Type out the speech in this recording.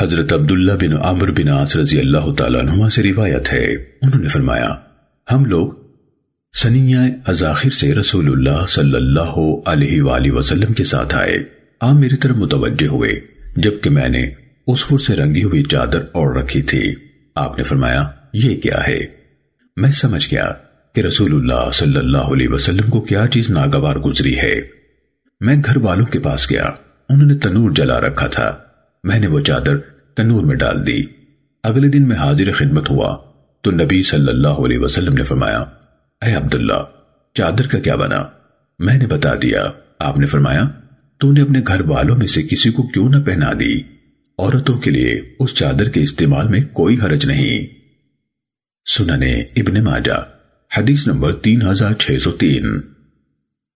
حضرت عبداللہ بن عمر بن عاص رضی اللہ تعالیٰ عنہ سے روایت ہے۔ انہوں نے فرمایا، ہم لوگ سنیہ ازاخر سے رسول اللہ صلی اللہ علیہ وآلہ وسلم کے ساتھ آئے۔ آپ میری طرف متوجہ ہوئے، جبکہ میں نے اس اسفر سے رنگی ہوئی چادر اوڑ رکھی تھی۔ آپ نے فرمایا، یہ کیا ہے؟ میں سمجھ گیا کہ رسول اللہ صلی اللہ علیہ وسلم کو کیا چیز ناگوار گزری ہے۔ میں گھر والوں کے پاس گیا، انہوں نے تنور جلا رکھا تھا۔ میں نے وہ چادر تنور میں ڈال دی۔ اگلے دن میں حاضر خدمت ہوا تو نبی صلی اللہ علیہ وسلم نے فرمایا، اے عبداللہ، چادر کا کیا بنا؟ میں نے بتا دیا۔ آپ نے فرمایا، تو نے اپنے گھر والوں میں سے کسی کو کیوں نہ پہنا دی؟ عورتوں کے لیے اس چادر کے استعمال میں کوئی حرج نہیں۔ سننے ابن ماجہ، حدیث نمبر تین ہزار چھ سو تین۔